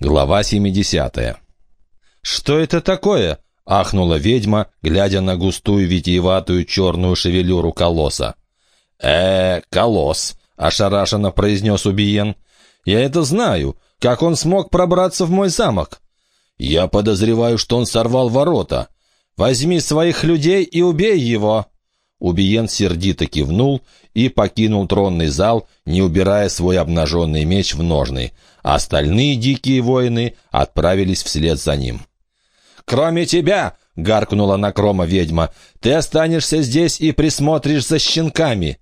Глава 70. «Что это такое?» — ахнула ведьма, глядя на густую витиеватую черную шевелюру колосса. э колосс», — ошарашенно произнес Убиен. «Я это знаю. Как он смог пробраться в мой замок?» «Я подозреваю, что он сорвал ворота. Возьми своих людей и убей его!» Убиен сердито кивнул и покинул тронный зал, не убирая свой обнаженный меч в ножны, остальные дикие воины отправились вслед за ним. «Кроме тебя!» — гаркнула на Крома ведьма. «Ты останешься здесь и присмотришь за щенками!»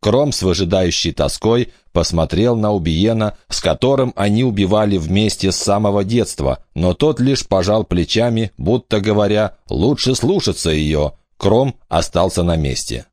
Кром с выжидающей тоской посмотрел на Убиена, с которым они убивали вместе с самого детства, но тот лишь пожал плечами, будто говоря «лучше слушаться ее». Кром остался на месте.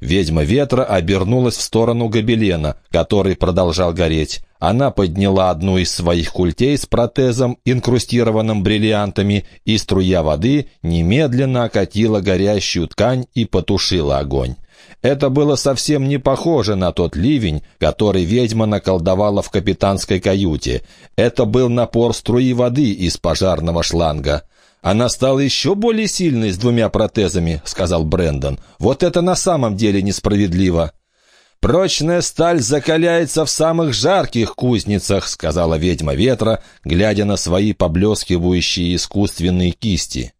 Ведьма ветра обернулась в сторону гобелена, который продолжал гореть. Она подняла одну из своих культей с протезом, инкрустированным бриллиантами, и струя воды немедленно окатила горящую ткань и потушила огонь. Это было совсем не похоже на тот ливень, который ведьма наколдовала в капитанской каюте. Это был напор струи воды из пожарного шланга. «Она стала еще более сильной с двумя протезами», — сказал Брэндон. «Вот это на самом деле несправедливо». «Прочная сталь закаляется в самых жарких кузницах», — сказала ведьма ветра, глядя на свои поблескивающие искусственные кисти.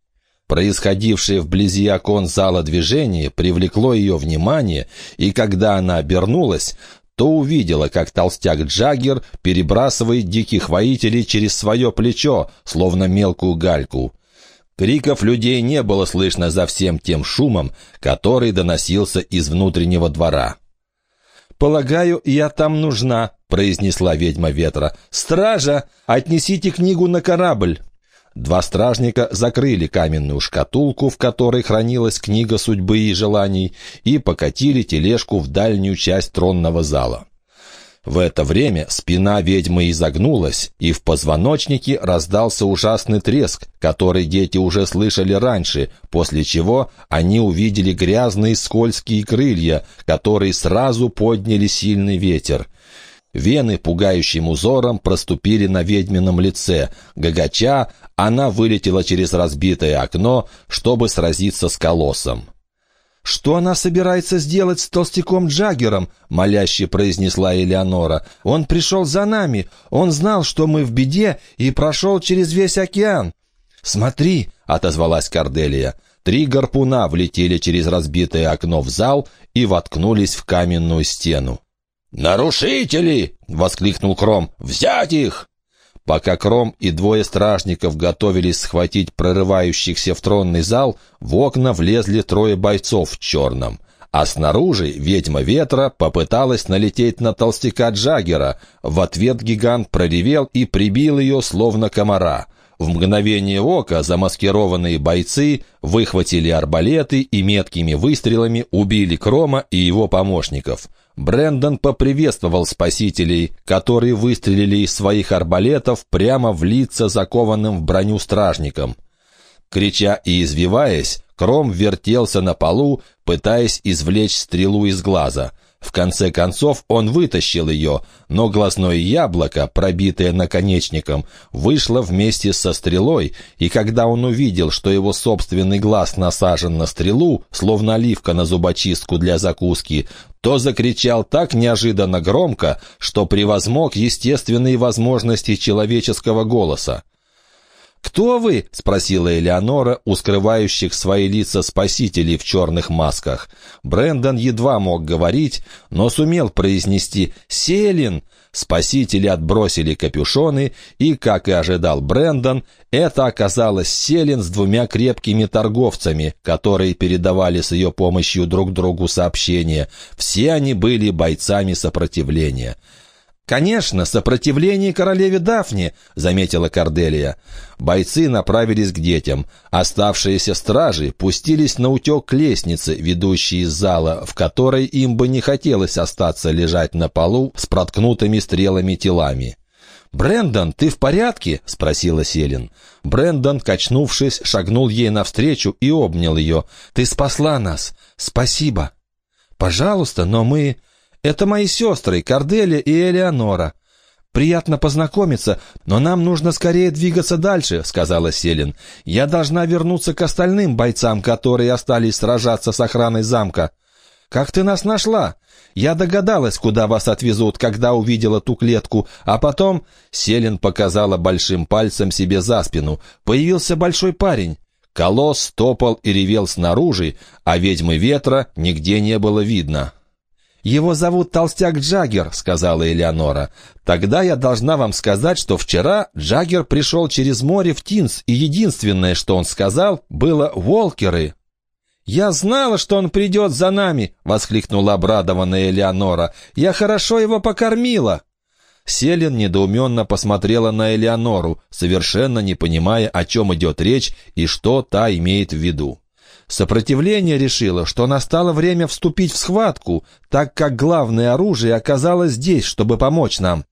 Происходившее вблизи окон зала движение привлекло ее внимание, и когда она обернулась, то увидела, как толстяк Джаггер перебрасывает диких воителей через свое плечо, словно мелкую гальку. Криков людей не было слышно за всем тем шумом, который доносился из внутреннего двора. «Полагаю, я там нужна», — произнесла ведьма ветра. «Стража, отнесите книгу на корабль». Два стражника закрыли каменную шкатулку, в которой хранилась книга судьбы и желаний, и покатили тележку в дальнюю часть тронного зала. В это время спина ведьмы изогнулась, и в позвоночнике раздался ужасный треск, который дети уже слышали раньше, после чего они увидели грязные скользкие крылья, которые сразу подняли сильный ветер. Вены пугающим узором проступили на ведьмином лице. Гагача, она вылетела через разбитое окно, чтобы сразиться с колоссом. «Что она собирается сделать с толстяком Джаггером?» — моляще произнесла Элеонора. «Он пришел за нами. Он знал, что мы в беде, и прошел через весь океан». «Смотри!» — отозвалась Корделия. Три гарпуна влетели через разбитое окно в зал и воткнулись в каменную стену. «Нарушители!» — воскликнул Кром. «Взять их!» Пока Кром и двое стражников готовились схватить прорывающихся в тронный зал, в окна влезли трое бойцов в черном. А снаружи ведьма ветра попыталась налететь на толстяка Джаггера. В ответ гигант проревел и прибил ее, словно комара. В мгновение ока замаскированные бойцы выхватили арбалеты и меткими выстрелами убили Крома и его помощников. Брендон поприветствовал спасителей, которые выстрелили из своих арбалетов прямо в лица закованным в броню стражникам. Крича и извиваясь, Кром вертелся на полу, пытаясь извлечь стрелу из глаза — в конце концов он вытащил ее, но глазное яблоко, пробитое наконечником, вышло вместе со стрелой, и когда он увидел, что его собственный глаз насажен на стрелу, словно оливка на зубочистку для закуски, то закричал так неожиданно громко, что превозмог естественные возможности человеческого голоса. «Кто вы?» — спросила Элеонора у скрывающих свои лица спасителей в черных масках. Брендон едва мог говорить, но сумел произнести «Селин!». Спасители отбросили капюшоны, и, как и ожидал Брендон, это оказалось Селин с двумя крепкими торговцами, которые передавали с ее помощью друг другу сообщения. Все они были бойцами сопротивления. «Конечно, сопротивление королеве Дафне», — заметила Корделия. Бойцы направились к детям. Оставшиеся стражи пустились на утек к лестнице, ведущей из зала, в которой им бы не хотелось остаться лежать на полу с проткнутыми стрелами телами. «Брэндон, ты в порядке?» — спросила Селин. Брэндон, качнувшись, шагнул ей навстречу и обнял ее. «Ты спасла нас! Спасибо!» «Пожалуйста, но мы...» «Это мои сестры, Корделия и Элеонора». «Приятно познакомиться, но нам нужно скорее двигаться дальше», — сказала Селин. «Я должна вернуться к остальным бойцам, которые остались сражаться с охраной замка». «Как ты нас нашла?» «Я догадалась, куда вас отвезут, когда увидела ту клетку, а потом...» Селин показала большим пальцем себе за спину. «Появился большой парень». Колосс топал и ревел снаружи, а ведьмы ветра нигде не было видно. «Его зовут Толстяк Джаггер», — сказала Элеонора. «Тогда я должна вам сказать, что вчера Джаггер пришел через море в Тинс, и единственное, что он сказал, было «Волкеры». «Я знала, что он придет за нами!» — воскликнула обрадованная Элеонора. «Я хорошо его покормила!» Селин недоуменно посмотрела на Элеонору, совершенно не понимая, о чем идет речь и что та имеет в виду. Сопротивление решило, что настало время вступить в схватку, так как главное оружие оказалось здесь, чтобы помочь нам.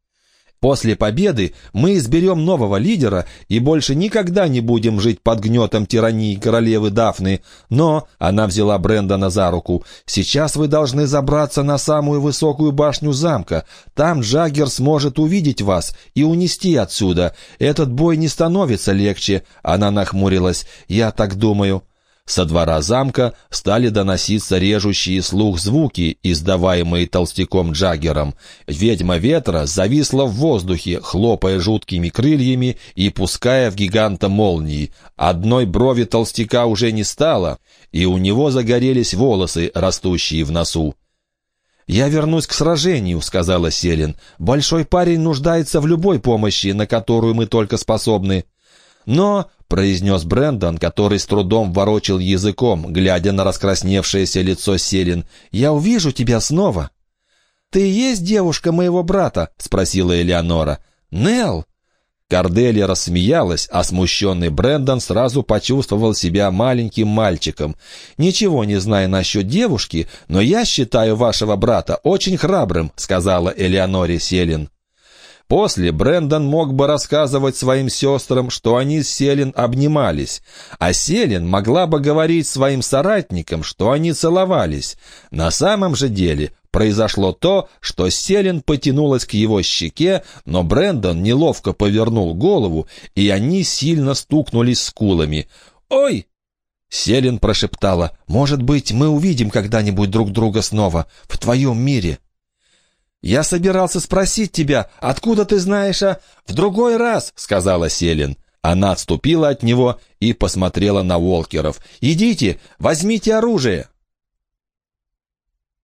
После победы мы изберем нового лидера и больше никогда не будем жить под гнетом тирании королевы Дафны. Но, она взяла Брэндона за руку, сейчас вы должны забраться на самую высокую башню замка. Там Джаггер сможет увидеть вас и унести отсюда. Этот бой не становится легче. Она нахмурилась. Я так думаю. Со двора замка стали доноситься режущие слух звуки, издаваемые толстяком Джаггером. Ведьма ветра зависла в воздухе, хлопая жуткими крыльями и пуская в гиганта молнии. Одной брови толстяка уже не стало, и у него загорелись волосы, растущие в носу. «Я вернусь к сражению», — сказала Селин. «Большой парень нуждается в любой помощи, на которую мы только способны». «Но», — произнес Брэндон, который с трудом ворочил языком, глядя на раскрасневшееся лицо Селин, — «я увижу тебя снова». «Ты и есть девушка моего брата?» — спросила Элеонора. «Нелл!» Корделия рассмеялась, а смущенный Брэндон сразу почувствовал себя маленьким мальчиком. «Ничего не знаю насчет девушки, но я считаю вашего брата очень храбрым», — сказала Элеоноре Селин. После Брендон мог бы рассказывать своим сестрам, что они с Селин обнимались, а Селин могла бы говорить своим соратникам, что они целовались. На самом же деле произошло то, что Селин потянулась к его щеке, но Брендон неловко повернул голову, и они сильно стукнулись скулами. «Ой!» Селин прошептала, «Может быть, мы увидим когда-нибудь друг друга снова в твоем мире?» «Я собирался спросить тебя, откуда ты знаешь о...» «В другой раз», — сказала Селин. Она отступила от него и посмотрела на Волкеров. «Идите, возьмите оружие!»